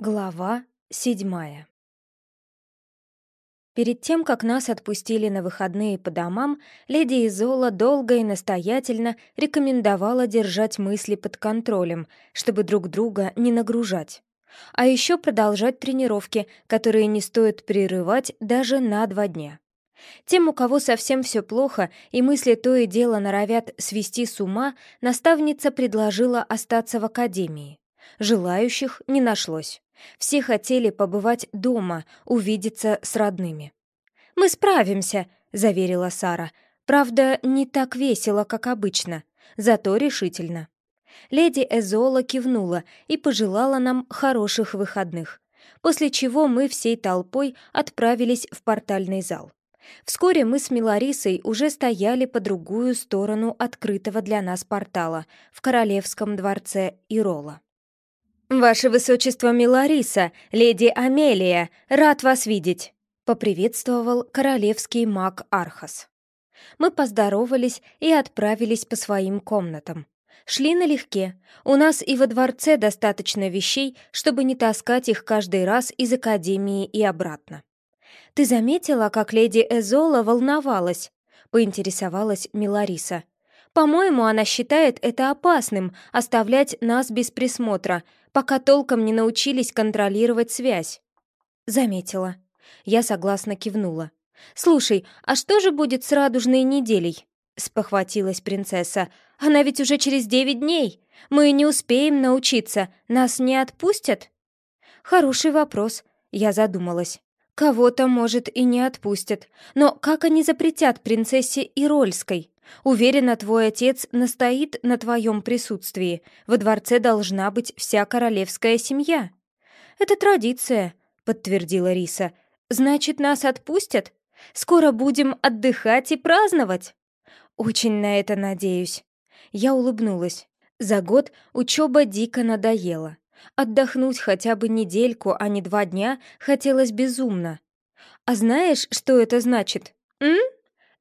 Глава седьмая Перед тем, как нас отпустили на выходные по домам, леди Изола долго и настоятельно рекомендовала держать мысли под контролем, чтобы друг друга не нагружать. А еще продолжать тренировки, которые не стоит прерывать даже на два дня. Тем, у кого совсем все плохо и мысли то и дело норовят свести с ума, наставница предложила остаться в академии. Желающих не нашлось. Все хотели побывать дома, увидеться с родными. «Мы справимся», — заверила Сара. «Правда, не так весело, как обычно, зато решительно». Леди Эзола кивнула и пожелала нам хороших выходных, после чего мы всей толпой отправились в портальный зал. Вскоре мы с Миларисой уже стояли по другую сторону открытого для нас портала в королевском дворце Ирола. «Ваше высочество Милариса, леди Амелия, рад вас видеть!» — поприветствовал королевский маг Архас. Мы поздоровались и отправились по своим комнатам. Шли налегке. У нас и во дворце достаточно вещей, чтобы не таскать их каждый раз из академии и обратно. «Ты заметила, как леди Эзола волновалась?» — поинтересовалась Милариса. «По-моему, она считает это опасным — оставлять нас без присмотра, пока толком не научились контролировать связь. Заметила. Я согласно кивнула. «Слушай, а что же будет с радужной неделей?» Спохватилась принцесса. «Она ведь уже через девять дней. Мы не успеем научиться. Нас не отпустят?» «Хороший вопрос», — я задумалась. «Кого-то, может, и не отпустят. Но как они запретят принцессе Ирольской?» Уверена, твой отец настоит на твоем присутствии. Во дворце должна быть вся королевская семья». «Это традиция», — подтвердила Риса. «Значит, нас отпустят? Скоро будем отдыхать и праздновать?» «Очень на это надеюсь». Я улыбнулась. За год учеба дико надоела. Отдохнуть хотя бы недельку, а не два дня, хотелось безумно. «А знаешь, что это значит?» «М?»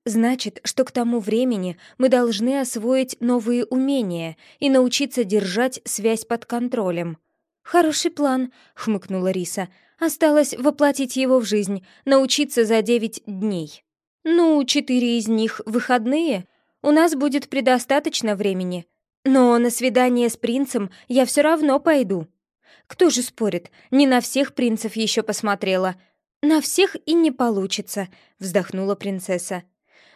Значит, что к тому времени мы должны освоить новые умения и научиться держать связь под контролем. «Хороший план», — хмыкнула Риса. «Осталось воплотить его в жизнь, научиться за девять дней». «Ну, четыре из них — выходные. У нас будет предостаточно времени. Но на свидание с принцем я все равно пойду». «Кто же спорит? Не на всех принцев еще посмотрела». «На всех и не получится», — вздохнула принцесса.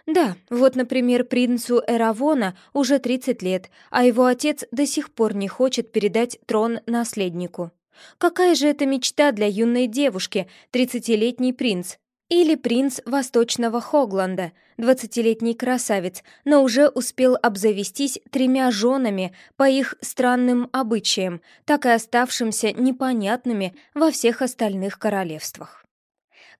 Да, вот, например, принцу Эравона уже 30 лет, а его отец до сих пор не хочет передать трон наследнику. Какая же это мечта для юной девушки, 30-летний принц? Или принц Восточного Хогланда, 20-летний красавец, но уже успел обзавестись тремя женами по их странным обычаям, так и оставшимся непонятными во всех остальных королевствах.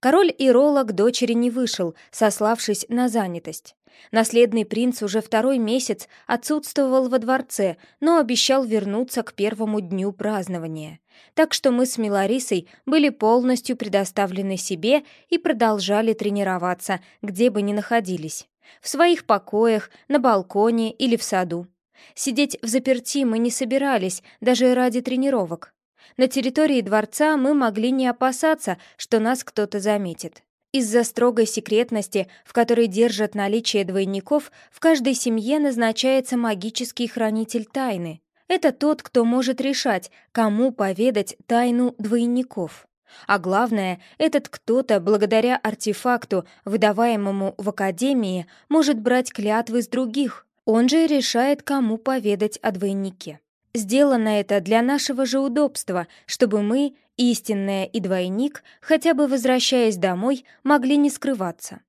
Король Ирола к дочери не вышел, сославшись на занятость. Наследный принц уже второй месяц отсутствовал во дворце, но обещал вернуться к первому дню празднования. Так что мы с Миларисой были полностью предоставлены себе и продолжали тренироваться, где бы ни находились. В своих покоях, на балконе или в саду. Сидеть в заперти мы не собирались, даже ради тренировок. На территории дворца мы могли не опасаться, что нас кто-то заметит. Из-за строгой секретности, в которой держат наличие двойников, в каждой семье назначается магический хранитель тайны. Это тот, кто может решать, кому поведать тайну двойников. А главное, этот кто-то, благодаря артефакту, выдаваемому в Академии, может брать клятвы с других. Он же решает, кому поведать о двойнике. Сделано это для нашего же удобства, чтобы мы, истинная и двойник, хотя бы возвращаясь домой, могли не скрываться.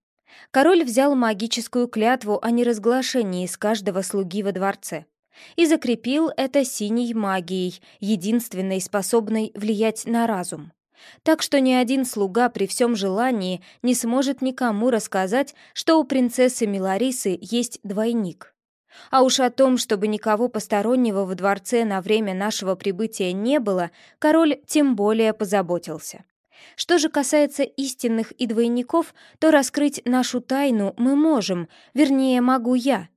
Король взял магическую клятву о неразглашении с каждого слуги во дворце и закрепил это синей магией, единственной способной влиять на разум. Так что ни один слуга при всем желании не сможет никому рассказать, что у принцессы Миларисы есть двойник. А уж о том, чтобы никого постороннего во дворце на время нашего прибытия не было, король тем более позаботился. Что же касается истинных и двойников, то раскрыть нашу тайну мы можем, вернее, могу я.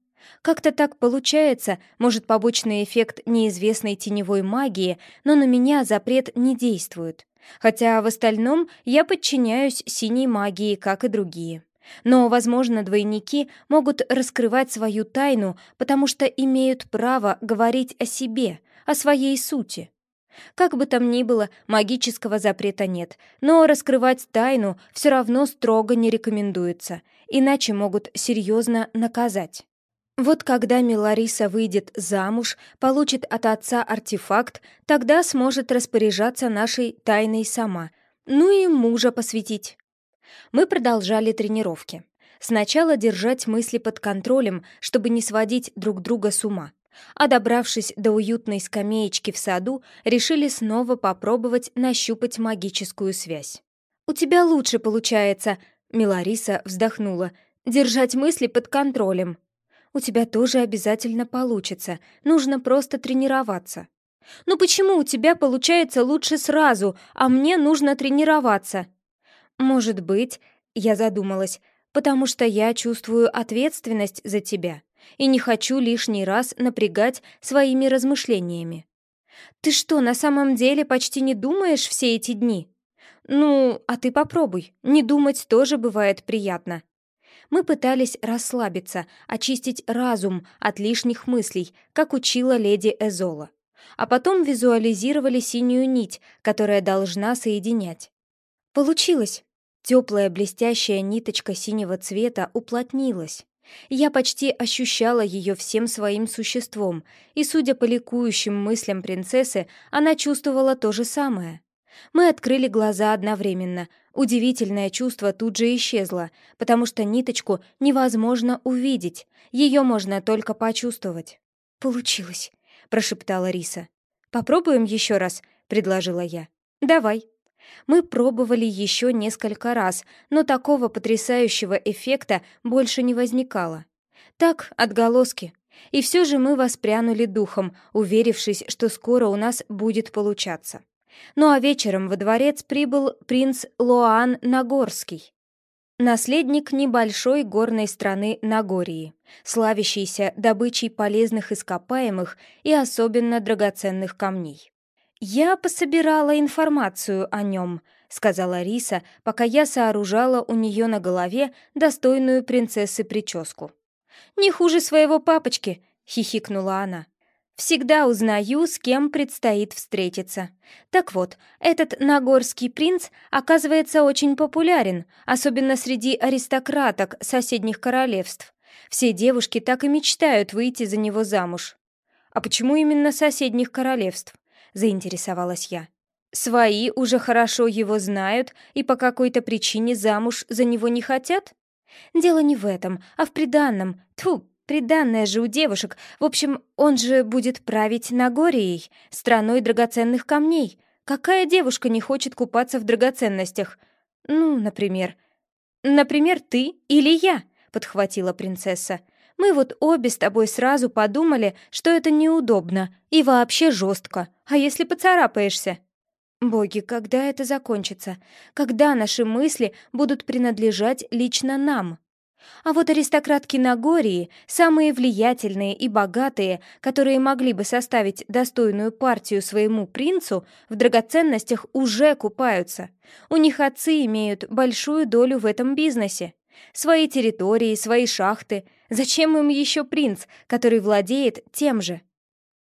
Как-то так получается, может, побочный эффект неизвестной теневой магии, но на меня запрет не действует. Хотя в остальном я подчиняюсь синей магии, как и другие. Но, возможно, двойники могут раскрывать свою тайну, потому что имеют право говорить о себе, о своей сути. Как бы там ни было, магического запрета нет, но раскрывать тайну все равно строго не рекомендуется, иначе могут серьезно наказать. Вот когда Милариса выйдет замуж, получит от отца артефакт, тогда сможет распоряжаться нашей тайной сама, ну и мужа посвятить. Мы продолжали тренировки. Сначала держать мысли под контролем, чтобы не сводить друг друга с ума. А добравшись до уютной скамеечки в саду, решили снова попробовать нащупать магическую связь. «У тебя лучше получается», — Милариса вздохнула, — «держать мысли под контролем». «У тебя тоже обязательно получится, нужно просто тренироваться». «Ну почему у тебя получается лучше сразу, а мне нужно тренироваться?» «Может быть», — я задумалась, «потому что я чувствую ответственность за тебя и не хочу лишний раз напрягать своими размышлениями». «Ты что, на самом деле почти не думаешь все эти дни?» «Ну, а ты попробуй, не думать тоже бывает приятно». Мы пытались расслабиться, очистить разум от лишних мыслей, как учила леди Эзола. А потом визуализировали синюю нить, которая должна соединять. Получилось. Теплая блестящая ниточка синего цвета уплотнилась. Я почти ощущала ее всем своим существом, и, судя по ликующим мыслям принцессы, она чувствовала то же самое. Мы открыли глаза одновременно. Удивительное чувство тут же исчезло, потому что ниточку невозможно увидеть, ее можно только почувствовать. «Получилось», — прошептала Риса. «Попробуем еще раз», — предложила я. «Давай». Мы пробовали еще несколько раз, но такого потрясающего эффекта больше не возникало. Так, отголоски. И все же мы воспрянули духом, уверившись, что скоро у нас будет получаться. Ну а вечером во дворец прибыл принц Лоан Нагорский, наследник небольшой горной страны Нагории, славящийся добычей полезных ископаемых и особенно драгоценных камней. «Я пособирала информацию о нем», — сказала Риса, пока я сооружала у нее на голове достойную принцессы прическу. «Не хуже своего папочки», — хихикнула она. Всегда узнаю, с кем предстоит встретиться. Так вот, этот нагорский принц оказывается очень популярен, особенно среди аристократок соседних королевств. Все девушки так и мечтают выйти за него замуж. А почему именно соседних королевств? Заинтересовалась я. Свои уже хорошо его знают и по какой-то причине замуж за него не хотят? Дело не в этом, а в приданном. Тьфу, Приданное же у девушек. В общем, он же будет править Нагорией, страной драгоценных камней. Какая девушка не хочет купаться в драгоценностях? Ну, например. Например, ты или я, подхватила принцесса. Мы вот обе с тобой сразу подумали, что это неудобно и вообще жестко. А если поцарапаешься? Боги, когда это закончится? Когда наши мысли будут принадлежать лично нам? А вот аристократки Нагории, самые влиятельные и богатые, которые могли бы составить достойную партию своему принцу, в драгоценностях уже купаются. У них отцы имеют большую долю в этом бизнесе. Свои территории, свои шахты. Зачем им еще принц, который владеет тем же?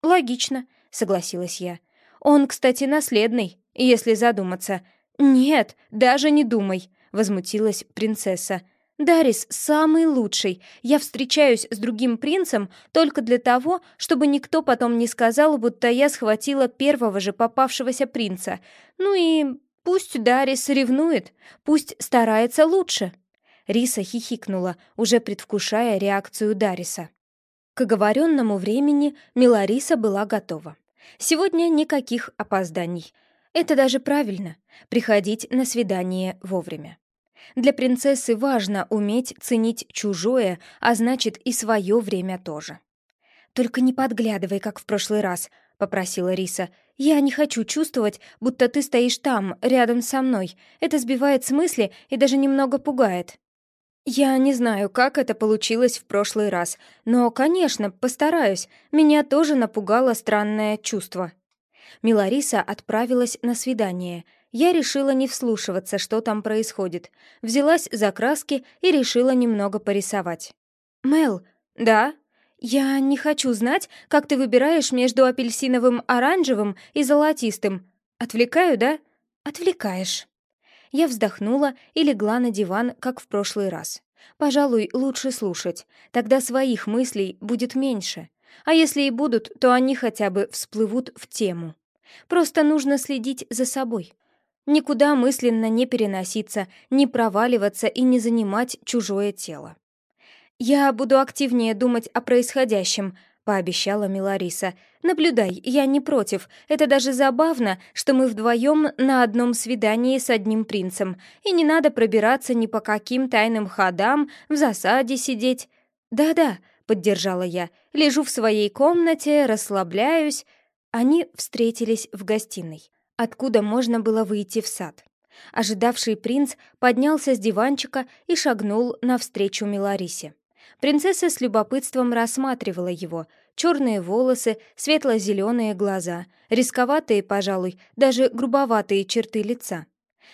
Логично, согласилась я. Он, кстати, наследный, если задуматься. Нет, даже не думай, возмутилась принцесса. Дарис самый лучший. Я встречаюсь с другим принцем только для того, чтобы никто потом не сказал, будто я схватила первого же попавшегося принца. Ну и пусть Дарис ревнует, пусть старается лучше». Риса хихикнула, уже предвкушая реакцию Дариса. К оговоренному времени Милариса была готова. Сегодня никаких опозданий. Это даже правильно — приходить на свидание вовремя. Для принцессы важно уметь ценить чужое, а значит и свое время тоже. «Только не подглядывай, как в прошлый раз», — попросила Риса. «Я не хочу чувствовать, будто ты стоишь там, рядом со мной. Это сбивает с мысли и даже немного пугает». «Я не знаю, как это получилось в прошлый раз, но, конечно, постараюсь. Меня тоже напугало странное чувство». Милариса отправилась на свидание. Я решила не вслушиваться, что там происходит. Взялась за краски и решила немного порисовать. «Мел, да? Я не хочу знать, как ты выбираешь между апельсиновым оранжевым и золотистым. Отвлекаю, да? Отвлекаешь». Я вздохнула и легла на диван, как в прошлый раз. Пожалуй, лучше слушать, тогда своих мыслей будет меньше. А если и будут, то они хотя бы всплывут в тему. Просто нужно следить за собой. Никуда мысленно не переноситься, не проваливаться и не занимать чужое тело. «Я буду активнее думать о происходящем», — пообещала Милариса. «Наблюдай, я не против. Это даже забавно, что мы вдвоем на одном свидании с одним принцем, и не надо пробираться ни по каким тайным ходам, в засаде сидеть». «Да-да», — поддержала я, — «лежу в своей комнате, расслабляюсь». Они встретились в гостиной, откуда можно было выйти в сад. Ожидавший принц поднялся с диванчика и шагнул навстречу Миларисе. Принцесса с любопытством рассматривала его. Черные волосы, светло-зеленые глаза, рисковатые, пожалуй, даже грубоватые черты лица.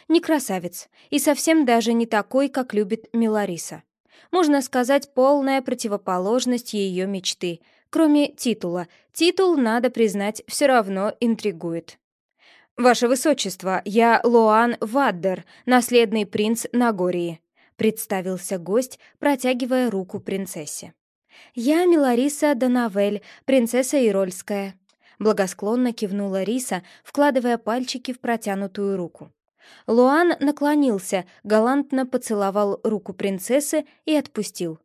Не красавец, и совсем даже не такой, как любит Милариса. Можно сказать, полная противоположность ее мечты. Кроме титула. Титул, надо признать, все равно интригует. «Ваше Высочество, я Лоан Ваддер, наследный принц Нагории», представился гость, протягивая руку принцессе. «Я Милариса Донавель, принцесса Ирольская», благосклонно кивнула Риса, вкладывая пальчики в протянутую руку. Луан наклонился, галантно поцеловал руку принцессы и отпустил.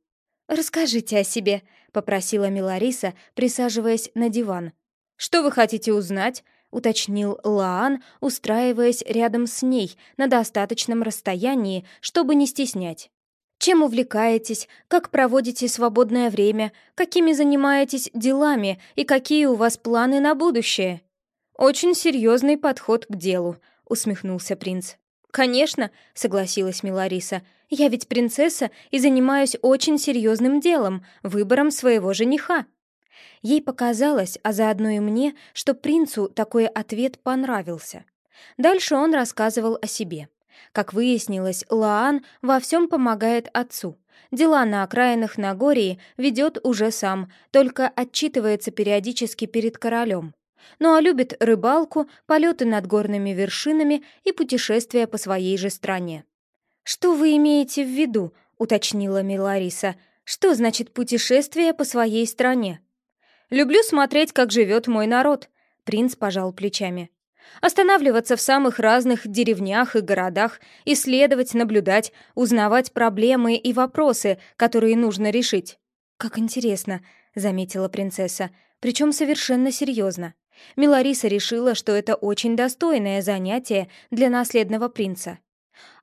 «Расскажите о себе», — попросила Милариса, присаживаясь на диван. «Что вы хотите узнать?» уточнил Лаан, устраиваясь рядом с ней на достаточном расстоянии, чтобы не стеснять. Чем увлекаетесь, как проводите свободное время, какими занимаетесь делами и какие у вас планы на будущее? Очень серьезный подход к делу, усмехнулся принц. Конечно, согласилась Милариса. Я ведь принцесса и занимаюсь очень серьезным делом, выбором своего жениха. Ей показалось, а заодно и мне, что принцу такой ответ понравился. Дальше он рассказывал о себе. Как выяснилось, Лаан во всем помогает отцу. Дела на окраинах Нагории ведет уже сам, только отчитывается периодически перед королем. Ну а любит рыбалку, полеты над горными вершинами и путешествия по своей же стране. «Что вы имеете в виду?» — уточнила Милариса. «Что значит путешествие по своей стране?» Люблю смотреть, как живет мой народ», — принц пожал плечами. «Останавливаться в самых разных деревнях и городах, исследовать, наблюдать, узнавать проблемы и вопросы, которые нужно решить». «Как интересно», — заметила принцесса, причем совершенно серьезно. Милариса решила, что это очень достойное занятие для наследного принца.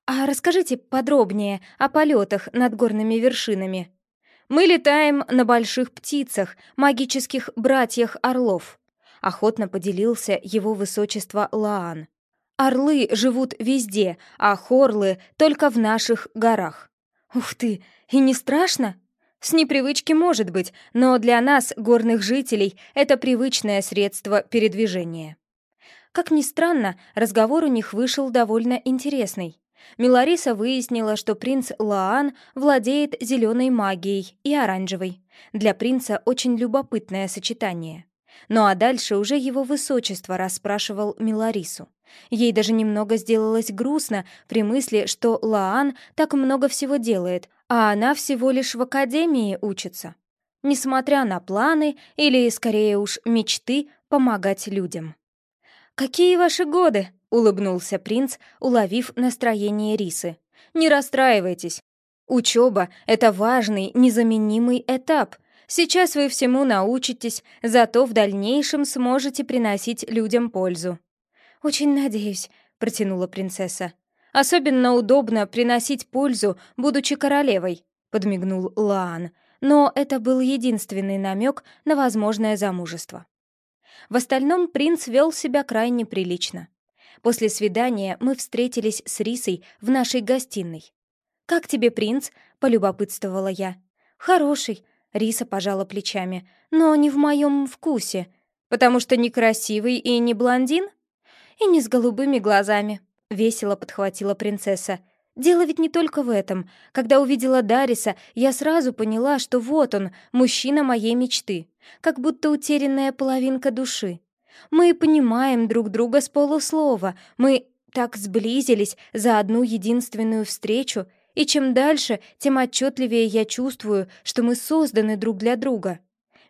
«А расскажите подробнее о полетах над горными вершинами». Мы летаем на больших птицах, магических братьях орлов», — охотно поделился его высочество Лаан. «Орлы живут везде, а хорлы только в наших горах». «Ух ты, и не страшно?» «С непривычки может быть, но для нас, горных жителей, это привычное средство передвижения». Как ни странно, разговор у них вышел довольно интересный. Милариса выяснила, что принц Лаан владеет зеленой магией и оранжевой. Для принца очень любопытное сочетание. Ну а дальше уже его высочество расспрашивал Миларису. Ей даже немного сделалось грустно при мысли, что Лаан так много всего делает, а она всего лишь в академии учится. Несмотря на планы, или, скорее уж, мечты, помогать людям. «Какие ваши годы?» улыбнулся принц, уловив настроение Рисы. «Не расстраивайтесь. Учеба — это важный, незаменимый этап. Сейчас вы всему научитесь, зато в дальнейшем сможете приносить людям пользу». «Очень надеюсь», — протянула принцесса. «Особенно удобно приносить пользу, будучи королевой», — подмигнул Лаан. Но это был единственный намек на возможное замужество. В остальном принц вел себя крайне прилично. После свидания мы встретились с Рисой в нашей гостиной. «Как тебе принц?» — полюбопытствовала я. «Хороший», — Риса пожала плечами, «но не в моем вкусе, потому что некрасивый и не блондин?» «И не с голубыми глазами», — весело подхватила принцесса. «Дело ведь не только в этом. Когда увидела Дариса, я сразу поняла, что вот он, мужчина моей мечты, как будто утерянная половинка души. Мы понимаем друг друга с полуслова, мы так сблизились за одну единственную встречу, и чем дальше, тем отчетливее я чувствую, что мы созданы друг для друга».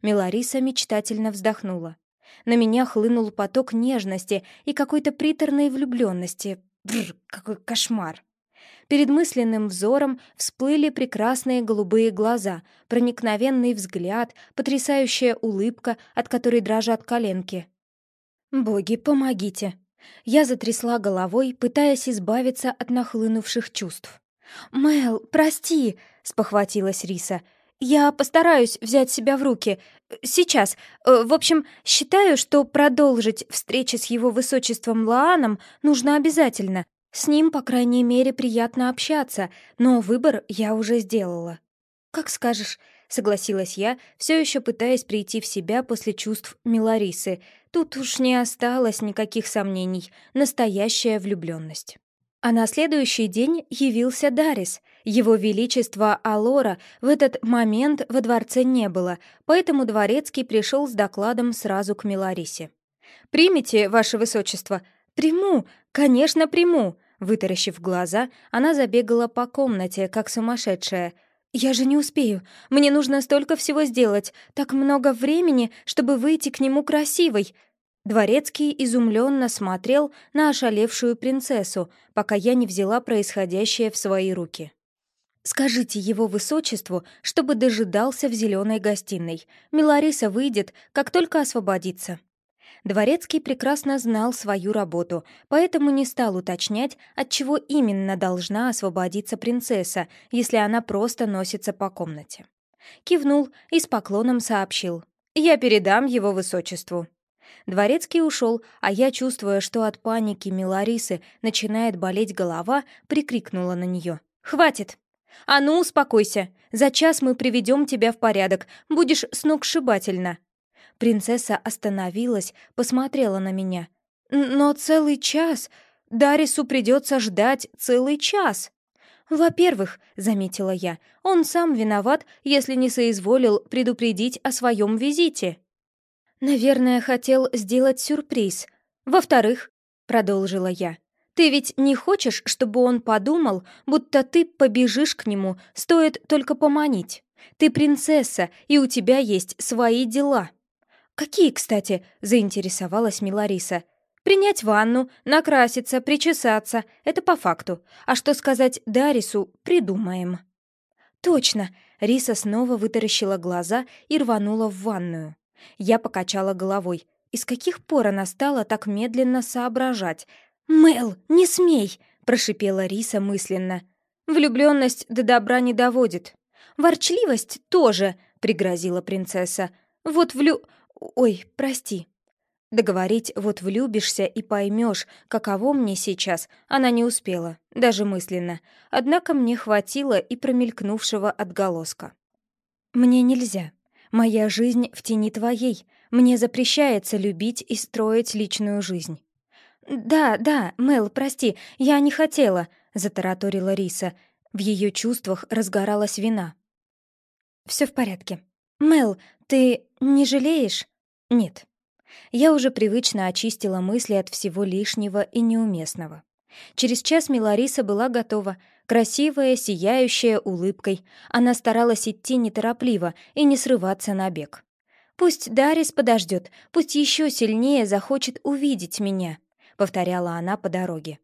Милариса мечтательно вздохнула. На меня хлынул поток нежности и какой-то приторной влюбленности. Бррр, какой кошмар! Перед мысленным взором всплыли прекрасные голубые глаза, проникновенный взгляд, потрясающая улыбка, от которой дрожат коленки. «Боги, помогите!» Я затрясла головой, пытаясь избавиться от нахлынувших чувств. «Мэл, прости!» — спохватилась Риса. «Я постараюсь взять себя в руки. Сейчас. Э, в общем, считаю, что продолжить встречи с его высочеством Лааном нужно обязательно. С ним, по крайней мере, приятно общаться, но выбор я уже сделала». «Как скажешь», — согласилась я, все еще пытаясь прийти в себя после чувств Миларисы. Тут уж не осталось никаких сомнений. Настоящая влюбленность. А на следующий день явился Дарис. Его величество Алора в этот момент во дворце не было, поэтому дворецкий пришел с докладом сразу к Миларисе. «Примите, ваше высочество?» «Приму! Конечно, приму!» Вытаращив глаза, она забегала по комнате, как сумасшедшая. «Я же не успею. Мне нужно столько всего сделать. Так много времени, чтобы выйти к нему красивой. Дворецкий изумленно смотрел на ошалевшую принцессу, пока я не взяла происходящее в свои руки. «Скажите его высочеству, чтобы дожидался в зеленой гостиной. Милариса выйдет, как только освободится». Дворецкий прекрасно знал свою работу, поэтому не стал уточнять, от чего именно должна освободиться принцесса, если она просто носится по комнате. Кивнул и с поклоном сообщил. «Я передам его высочеству». Дворецкий ушел, а я, чувствуя, что от паники Миларисы начинает болеть голова, прикрикнула на нее. «Хватит! А ну, успокойся! За час мы приведем тебя в порядок, будешь сногсшибательно!» Принцесса остановилась, посмотрела на меня. «Но целый час! Дарису придется ждать целый час!» «Во-первых, — заметила я, — он сам виноват, если не соизволил предупредить о своем визите». «Наверное, хотел сделать сюрприз. Во-вторых, — продолжила я, — ты ведь не хочешь, чтобы он подумал, будто ты побежишь к нему, стоит только поманить. Ты принцесса, и у тебя есть свои дела». «Какие, кстати?» — заинтересовалась Милариса. «Принять ванну, накраситься, причесаться — это по факту. А что сказать Дарису, придумаем». «Точно!» — Риса снова вытаращила глаза и рванула в ванную. Я покачала головой. Из каких пор она стала так медленно соображать? «Мэл, не смей!» — прошипела Риса мысленно. «Влюбленность до добра не доводит». «Ворчливость тоже!» — пригрозила принцесса. «Вот влю... Ой, прости». Договорить «вот влюбишься и поймешь, каково мне сейчас» она не успела, даже мысленно. Однако мне хватило и промелькнувшего отголоска. «Мне нельзя», Моя жизнь в тени твоей. Мне запрещается любить и строить личную жизнь». «Да, да, Мел, прости, я не хотела», — затараторила Риса. В ее чувствах разгоралась вина. «Все в порядке. Мел, ты не жалеешь?» «Нет». Я уже привычно очистила мысли от всего лишнего и неуместного. Через час Милариса была готова, красивая, сияющая улыбкой. Она старалась идти неторопливо и не срываться на бег. «Пусть Дарис подождет, пусть еще сильнее захочет увидеть меня», — повторяла она по дороге.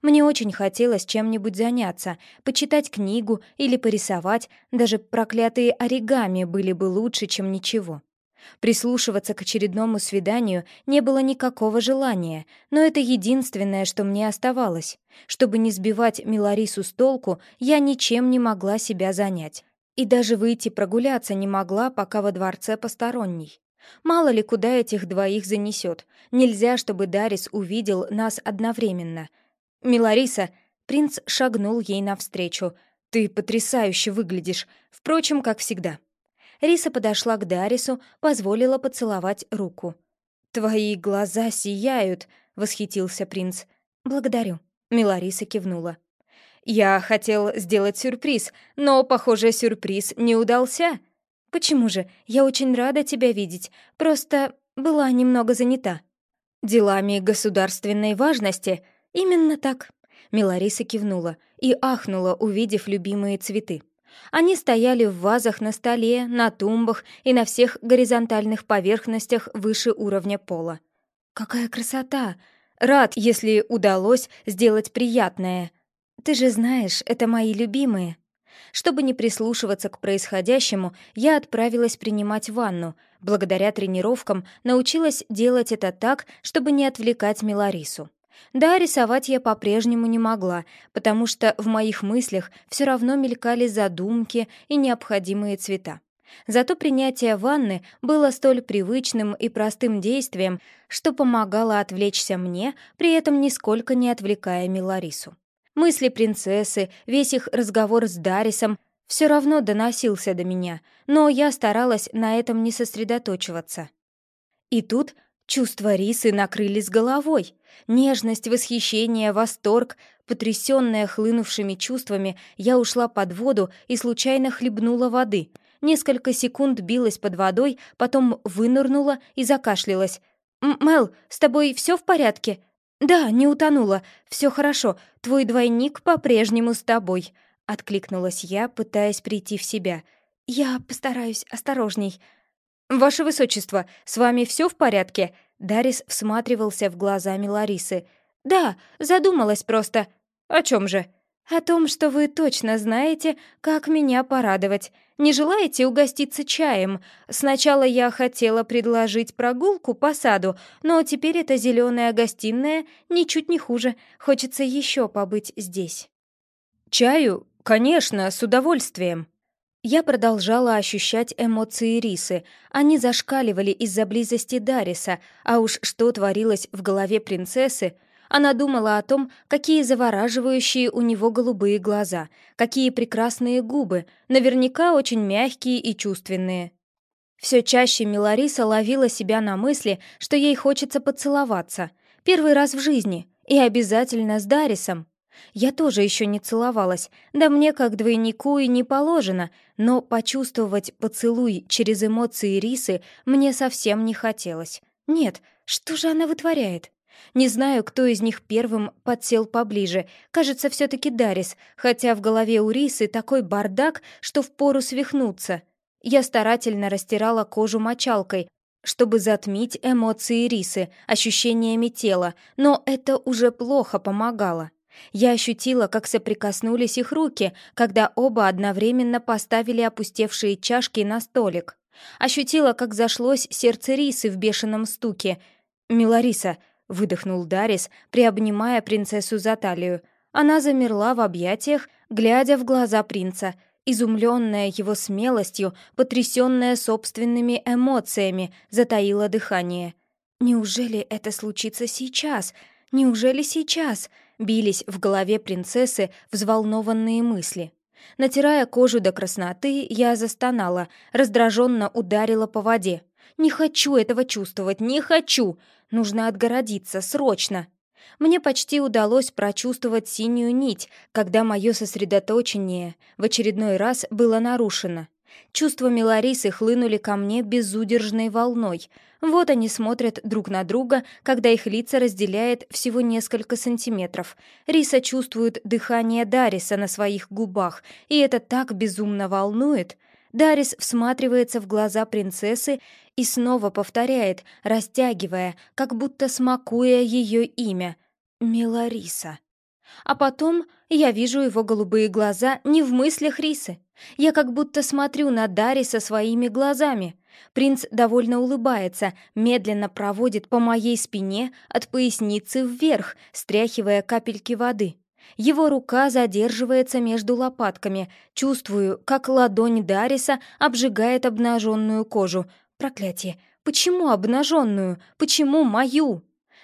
Мне очень хотелось чем-нибудь заняться, почитать книгу или порисовать, даже проклятые оригами были бы лучше, чем ничего. Прислушиваться к очередному свиданию не было никакого желания, но это единственное, что мне оставалось. Чтобы не сбивать Миларису с толку, я ничем не могла себя занять. И даже выйти прогуляться не могла, пока во дворце посторонний. Мало ли, куда этих двоих занесет. Нельзя, чтобы Дарис увидел нас одновременно. «Милариса!» Принц шагнул ей навстречу. «Ты потрясающе выглядишь, впрочем, как всегда». Риса подошла к Дарису, позволила поцеловать руку. «Твои глаза сияют», — восхитился принц. «Благодарю», — Милариса кивнула. «Я хотел сделать сюрприз, но, похоже, сюрприз не удался». «Почему же? Я очень рада тебя видеть. Просто была немного занята». «Делами государственной важности?» «Именно так», — Милариса кивнула и ахнула, увидев любимые цветы. Они стояли в вазах на столе, на тумбах и на всех горизонтальных поверхностях выше уровня пола. «Какая красота! Рад, если удалось сделать приятное. Ты же знаешь, это мои любимые». Чтобы не прислушиваться к происходящему, я отправилась принимать ванну. Благодаря тренировкам научилась делать это так, чтобы не отвлекать Миларису. Да, рисовать я по-прежнему не могла, потому что в моих мыслях все равно мелькали задумки и необходимые цвета. Зато принятие ванны было столь привычным и простым действием, что помогало отвлечься мне, при этом нисколько не отвлекая Миларису. Мысли принцессы, весь их разговор с Дарисом все равно доносился до меня, но я старалась на этом не сосредоточиваться. И тут Чувства Рисы накрыли с головой. Нежность, восхищение, восторг. Потрясённая хлынувшими чувствами, я ушла под воду и случайно хлебнула воды. Несколько секунд билась под водой, потом вынырнула и закашлялась. «Мел, с тобой всё в порядке?» «Да, не утонула. Всё хорошо. Твой двойник по-прежнему с тобой», — откликнулась я, пытаясь прийти в себя. «Я постараюсь осторожней», «Ваше высочество, с вами все в порядке?» Дарис всматривался в глазами Ларисы. «Да, задумалась просто. О чем же?» «О том, что вы точно знаете, как меня порадовать. Не желаете угоститься чаем? Сначала я хотела предложить прогулку по саду, но теперь эта зеленая гостиная ничуть не хуже. Хочется еще побыть здесь». «Чаю? Конечно, с удовольствием». Я продолжала ощущать эмоции Рисы. Они зашкаливали из-за близости Дариса, а уж что творилось в голове принцессы, она думала о том, какие завораживающие у него голубые глаза, какие прекрасные губы, наверняка очень мягкие и чувственные. Все чаще Милариса ловила себя на мысли, что ей хочется поцеловаться. Первый раз в жизни. И обязательно с Дарисом. Я тоже еще не целовалась, да мне как двойнику и не положено, но почувствовать поцелуй через эмоции Рисы мне совсем не хотелось. Нет, что же она вытворяет? Не знаю, кто из них первым подсел поближе. Кажется, все таки Дарис, хотя в голове у Рисы такой бардак, что впору свихнуться. Я старательно растирала кожу мочалкой, чтобы затмить эмоции Рисы, ощущениями тела, но это уже плохо помогало. Я ощутила, как соприкоснулись их руки, когда оба одновременно поставили опустевшие чашки на столик. Ощутила, как зашлось сердце Рисы в бешеном стуке. «Милариса», — выдохнул Дарис, приобнимая принцессу за талию. Она замерла в объятиях, глядя в глаза принца, изумленная его смелостью, потрясенная собственными эмоциями, затаила дыхание. «Неужели это случится сейчас? Неужели сейчас?» бились в голове принцессы взволнованные мысли. Натирая кожу до красноты, я застонала, раздраженно ударила по воде. «Не хочу этого чувствовать, не хочу! Нужно отгородиться, срочно!» Мне почти удалось прочувствовать синюю нить, когда мое сосредоточение в очередной раз было нарушено. Чувства Миларисы хлынули ко мне безудержной волной. Вот они смотрят друг на друга, когда их лица разделяет всего несколько сантиметров. Риса чувствует дыхание Дариса на своих губах, и это так безумно волнует. Дарис всматривается в глаза принцессы и снова повторяет, растягивая, как будто смакуя ее имя. «Милариса». А потом я вижу его голубые глаза не в мыслях Рисы. Я как будто смотрю на Дариса своими глазами. Принц довольно улыбается, медленно проводит по моей спине от поясницы вверх, стряхивая капельки воды. Его рука задерживается между лопатками. Чувствую, как ладонь Дариса обжигает обнаженную кожу. Проклятие! Почему обнаженную? Почему мою?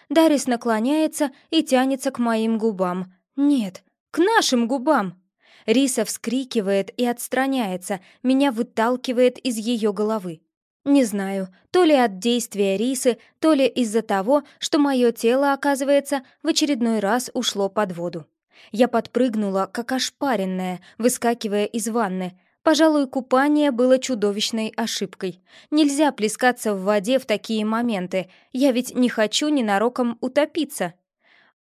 Дарис наклоняется и тянется к моим губам. Нет, к нашим губам. Риса вскрикивает и отстраняется, меня выталкивает из ее головы. Не знаю, то ли от действия рисы, то ли из-за того, что мое тело, оказывается, в очередной раз ушло под воду. Я подпрыгнула, как ошпаренная, выскакивая из ванны. Пожалуй, купание было чудовищной ошибкой. Нельзя плескаться в воде в такие моменты. Я ведь не хочу ненароком утопиться.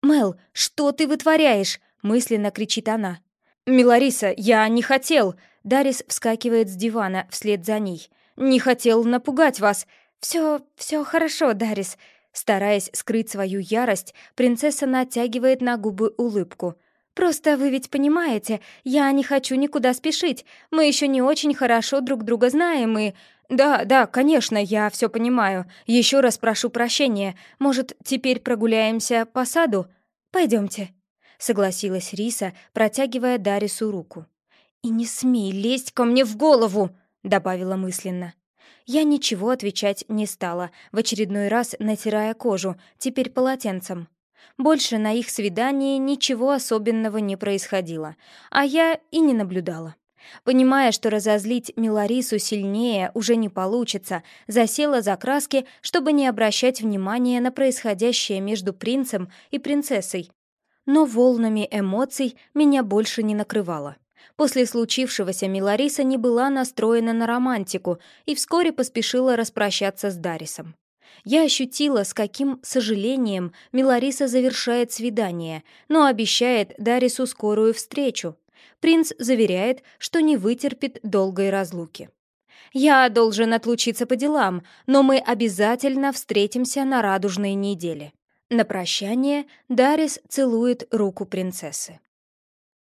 «Мел, что ты вытворяешь?» — мысленно кричит она. «Милариса, я не хотел!» Дарис вскакивает с дивана вслед за ней. «Не хотел напугать вас!» «Все, все хорошо, Дарис!» Стараясь скрыть свою ярость, принцесса натягивает на губы улыбку. «Просто вы ведь понимаете, я не хочу никуда спешить. Мы еще не очень хорошо друг друга знаем и...» «Да, да, конечно, я все понимаю. Еще раз прошу прощения. Может, теперь прогуляемся по саду? Пойдемте», — согласилась Риса, протягивая Дарису руку. «И не смей лезть ко мне в голову!» — добавила мысленно. Я ничего отвечать не стала, в очередной раз натирая кожу, теперь полотенцем. Больше на их свидании ничего особенного не происходило, а я и не наблюдала. Понимая, что разозлить Миларису сильнее уже не получится, засела за краски, чтобы не обращать внимания на происходящее между принцем и принцессой. Но волнами эмоций меня больше не накрывало. После случившегося Милариса не была настроена на романтику и вскоре поспешила распрощаться с Дарисом. Я ощутила, с каким сожалением Милариса завершает свидание, но обещает Дарису скорую встречу. Принц заверяет, что не вытерпит долгой разлуки. «Я должен отлучиться по делам, но мы обязательно встретимся на радужной неделе». На прощание Дарис целует руку принцессы.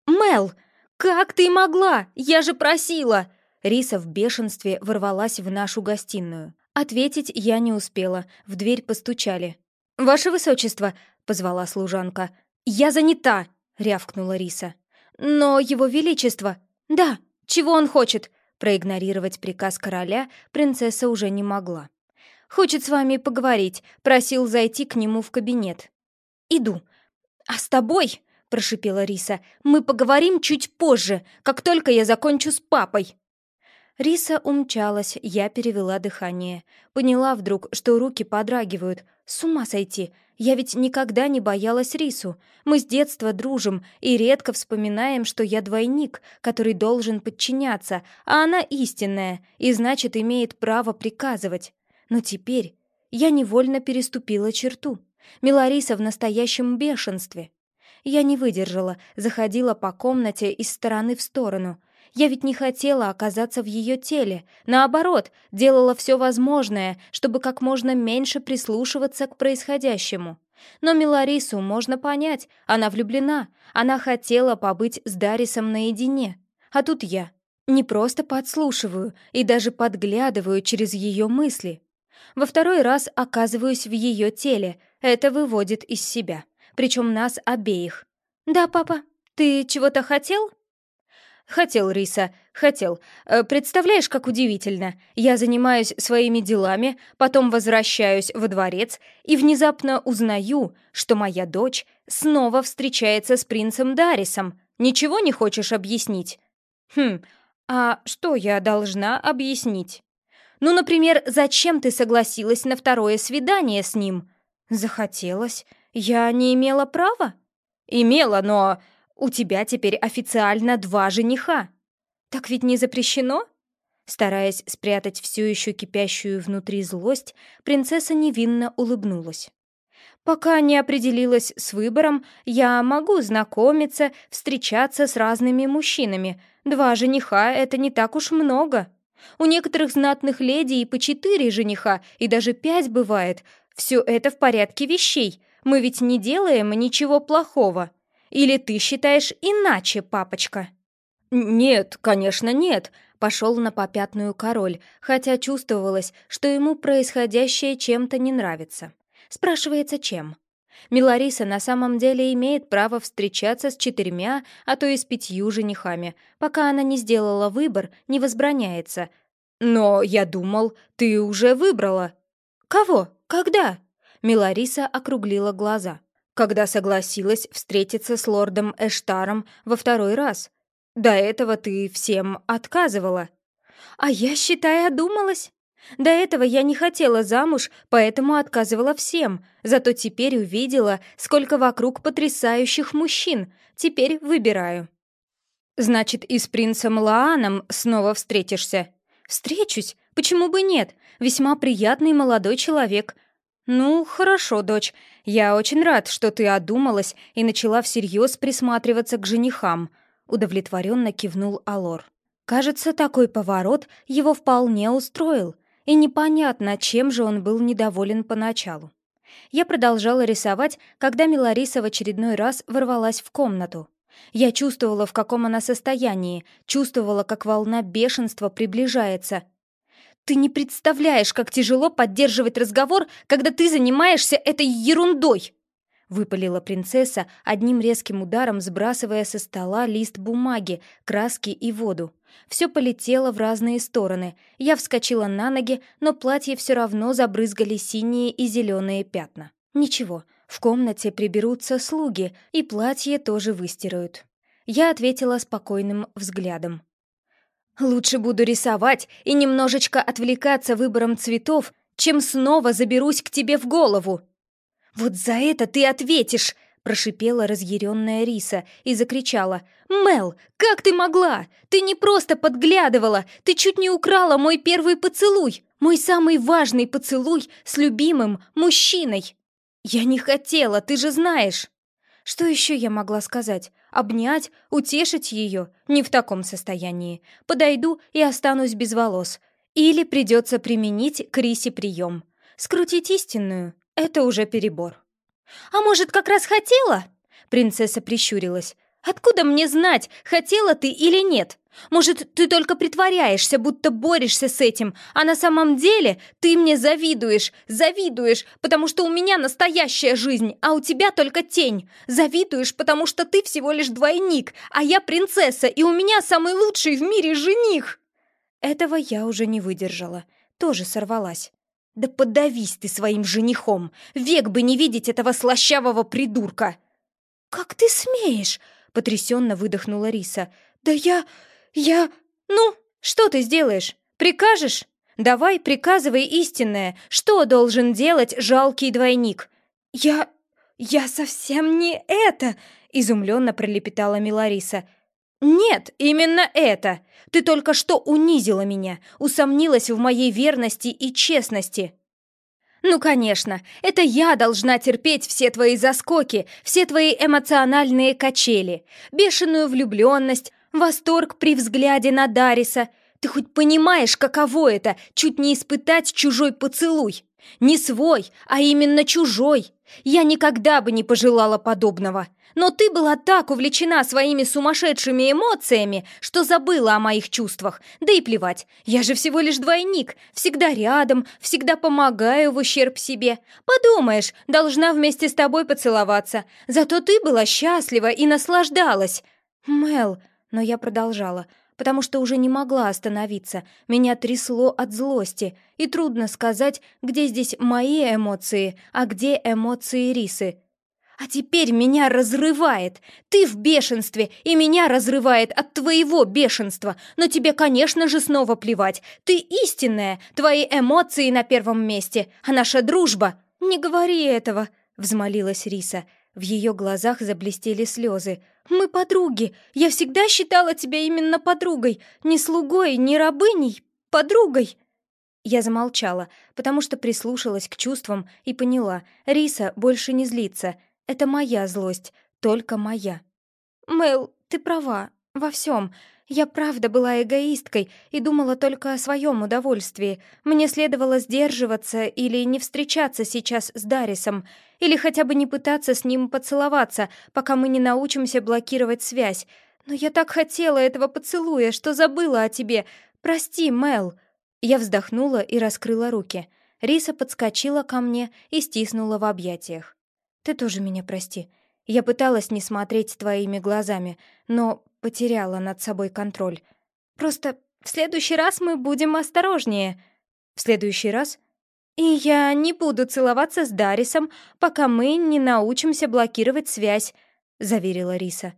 «Мел, как ты могла? Я же просила!» Риса в бешенстве ворвалась в нашу гостиную. Ответить я не успела, в дверь постучали. «Ваше высочество!» — позвала служанка. «Я занята!» — рявкнула Риса. «Но его величество...» «Да, чего он хочет?» Проигнорировать приказ короля принцесса уже не могла. «Хочет с вами поговорить, просил зайти к нему в кабинет». «Иду». «А с тобой?» — прошипела Риса. «Мы поговорим чуть позже, как только я закончу с папой». Риса умчалась, я перевела дыхание. Поняла вдруг, что руки подрагивают. С ума сойти! Я ведь никогда не боялась Рису. Мы с детства дружим и редко вспоминаем, что я двойник, который должен подчиняться, а она истинная и, значит, имеет право приказывать. Но теперь я невольно переступила черту. Милариса в настоящем бешенстве. Я не выдержала, заходила по комнате из стороны в сторону. Я ведь не хотела оказаться в ее теле. Наоборот, делала все возможное, чтобы как можно меньше прислушиваться к происходящему. Но Миларису можно понять, она влюблена, она хотела побыть с Дарисом наедине. А тут я. Не просто подслушиваю и даже подглядываю через ее мысли. Во второй раз оказываюсь в ее теле, это выводит из себя. Причем нас обеих. «Да, папа, ты чего-то хотел?» «Хотел, Риса, хотел. Э, представляешь, как удивительно. Я занимаюсь своими делами, потом возвращаюсь во дворец и внезапно узнаю, что моя дочь снова встречается с принцем Дарисом. Ничего не хочешь объяснить?» «Хм, а что я должна объяснить?» «Ну, например, зачем ты согласилась на второе свидание с ним?» «Захотелось. Я не имела права?» «Имела, но у тебя теперь официально два жениха. Так ведь не запрещено? Стараясь спрятать все еще кипящую внутри злость, принцесса невинно улыбнулась. Пока не определилась с выбором, я могу знакомиться, встречаться с разными мужчинами. Два жениха — это не так уж много. У некоторых знатных леди и по четыре жениха, и даже пять бывает. Все это в порядке вещей. Мы ведь не делаем ничего плохого. Или ты считаешь иначе, папочка?» «Нет, конечно, нет», — пошел на попятную король, хотя чувствовалось, что ему происходящее чем-то не нравится. Спрашивается, чем? Милариса на самом деле имеет право встречаться с четырьмя, а то и с пятью женихами. Пока она не сделала выбор, не возбраняется. «Но я думал, ты уже выбрала». «Кого? Когда?» Милариса округлила глаза когда согласилась встретиться с лордом Эштаром во второй раз. До этого ты всем отказывала. А я, считай, одумалась. До этого я не хотела замуж, поэтому отказывала всем. Зато теперь увидела, сколько вокруг потрясающих мужчин. Теперь выбираю. Значит, и с принцем Лааном снова встретишься? Встречусь. Почему бы нет? Весьма приятный молодой человек. Ну, хорошо, дочь. Я очень рад, что ты одумалась и начала всерьез присматриваться к женихам. Удовлетворенно кивнул Алор. Кажется, такой поворот его вполне устроил и непонятно, чем же он был недоволен поначалу. Я продолжала рисовать, когда Милариса в очередной раз ворвалась в комнату. Я чувствовала, в каком она состоянии, чувствовала, как волна бешенства приближается. «Ты не представляешь, как тяжело поддерживать разговор, когда ты занимаешься этой ерундой!» — выпалила принцесса, одним резким ударом сбрасывая со стола лист бумаги, краски и воду. Все полетело в разные стороны. Я вскочила на ноги, но платье все равно забрызгали синие и зеленые пятна. Ничего, в комнате приберутся слуги, и платье тоже выстирают. Я ответила спокойным взглядом. «Лучше буду рисовать и немножечко отвлекаться выбором цветов, чем снова заберусь к тебе в голову!» «Вот за это ты ответишь!» прошипела разъяренная Риса и закричала. «Мел, как ты могла? Ты не просто подглядывала, ты чуть не украла мой первый поцелуй, мой самый важный поцелуй с любимым мужчиной!» «Я не хотела, ты же знаешь!» Что еще я могла сказать? Обнять, утешить ее? Не в таком состоянии. Подойду и останусь без волос. Или придется применить к прием. Скрутить истинную — это уже перебор. «А может, как раз хотела?» Принцесса прищурилась. «Откуда мне знать, хотела ты или нет? Может, ты только притворяешься, будто борешься с этим, а на самом деле ты мне завидуешь, завидуешь, потому что у меня настоящая жизнь, а у тебя только тень. Завидуешь, потому что ты всего лишь двойник, а я принцесса, и у меня самый лучший в мире жених!» Этого я уже не выдержала, тоже сорвалась. «Да подавись ты своим женихом! Век бы не видеть этого слащавого придурка!» «Как ты смеешь?» — потрясенно выдохнула Риса. «Да я... я... Ну, что ты сделаешь? Прикажешь? Давай, приказывай истинное. Что должен делать жалкий двойник?» «Я... я совсем не это!» — изумленно пролепетала Милариса. «Нет, именно это! Ты только что унизила меня, усомнилась в моей верности и честности!» «Ну, конечно, это я должна терпеть все твои заскоки, все твои эмоциональные качели, бешеную влюбленность, восторг при взгляде на Дариса. Ты хоть понимаешь, каково это, чуть не испытать чужой поцелуй? Не свой, а именно чужой. Я никогда бы не пожелала подобного. Но ты была так увлечена своими сумасшедшими эмоциями, что забыла о моих чувствах. Да и плевать, я же всего лишь двойник, всегда рядом, всегда помогаю в ущерб себе. Подумаешь, должна вместе с тобой поцеловаться. Зато ты была счастлива и наслаждалась. Мел, но я продолжала, потому что уже не могла остановиться. Меня трясло от злости, и трудно сказать, где здесь мои эмоции, а где эмоции Рисы. А теперь меня разрывает. Ты в бешенстве, и меня разрывает от твоего бешенства. Но тебе, конечно же, снова плевать. Ты истинная, твои эмоции на первом месте, а наша дружба... Не говори этого, взмолилась Риса. В ее глазах заблестели слезы. «Мы подруги. Я всегда считала тебя именно подругой. Не слугой, не рабыней. Подругой!» Я замолчала, потому что прислушалась к чувствам и поняла, Риса больше не злится. Это моя злость, только моя. «Мэл, ты права, во всем. Я правда была эгоисткой и думала только о своем удовольствии. Мне следовало сдерживаться или не встречаться сейчас с Дарисом, или хотя бы не пытаться с ним поцеловаться, пока мы не научимся блокировать связь. Но я так хотела этого поцелуя, что забыла о тебе. Прости, Мэл». Я вздохнула и раскрыла руки. Риса подскочила ко мне и стиснула в объятиях. Ты тоже меня прости. Я пыталась не смотреть твоими глазами, но потеряла над собой контроль. Просто в следующий раз мы будем осторожнее. В следующий раз? И я не буду целоваться с Дарисом, пока мы не научимся блокировать связь, заверила Риса.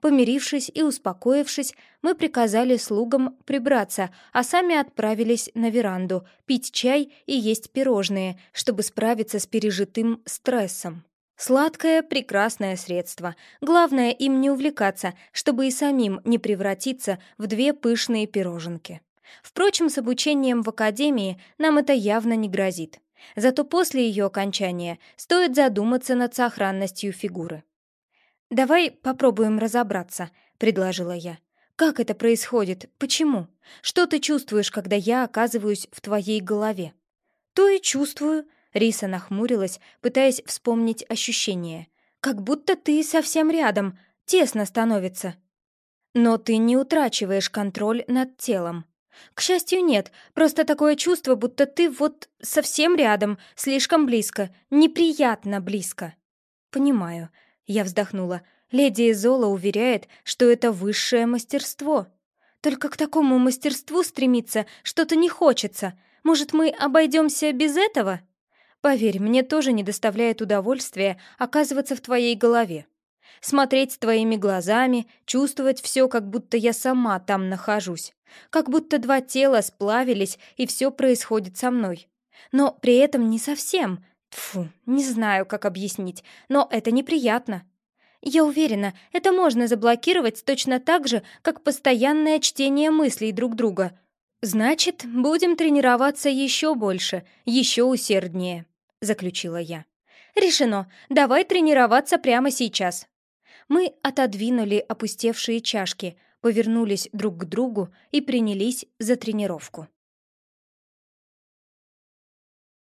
Помирившись и успокоившись, мы приказали слугам прибраться, а сами отправились на веранду пить чай и есть пирожные, чтобы справиться с пережитым стрессом. Сладкое — прекрасное средство. Главное им не увлекаться, чтобы и самим не превратиться в две пышные пироженки. Впрочем, с обучением в академии нам это явно не грозит. Зато после ее окончания стоит задуматься над сохранностью фигуры. «Давай попробуем разобраться», — предложила я. «Как это происходит? Почему? Что ты чувствуешь, когда я оказываюсь в твоей голове?» «То и чувствую», — Риса нахмурилась, пытаясь вспомнить ощущение. «Как будто ты совсем рядом, тесно становится». «Но ты не утрачиваешь контроль над телом», «К счастью, нет. Просто такое чувство, будто ты вот совсем рядом, слишком близко, неприятно близко». «Понимаю», — я вздохнула. «Леди Изола уверяет, что это высшее мастерство. Только к такому мастерству стремиться что-то не хочется. Может, мы обойдемся без этого?» «Поверь, мне тоже не доставляет удовольствия оказываться в твоей голове. Смотреть твоими глазами, чувствовать все, как будто я сама там нахожусь. Как будто два тела сплавились, и все происходит со мной. Но при этом не совсем. Фу, не знаю, как объяснить, но это неприятно. Я уверена, это можно заблокировать точно так же, как постоянное чтение мыслей друг друга. Значит, будем тренироваться еще больше, еще усерднее, заключила я. Решено. Давай тренироваться прямо сейчас. Мы отодвинули опустевшие чашки, повернулись друг к другу и принялись за тренировку.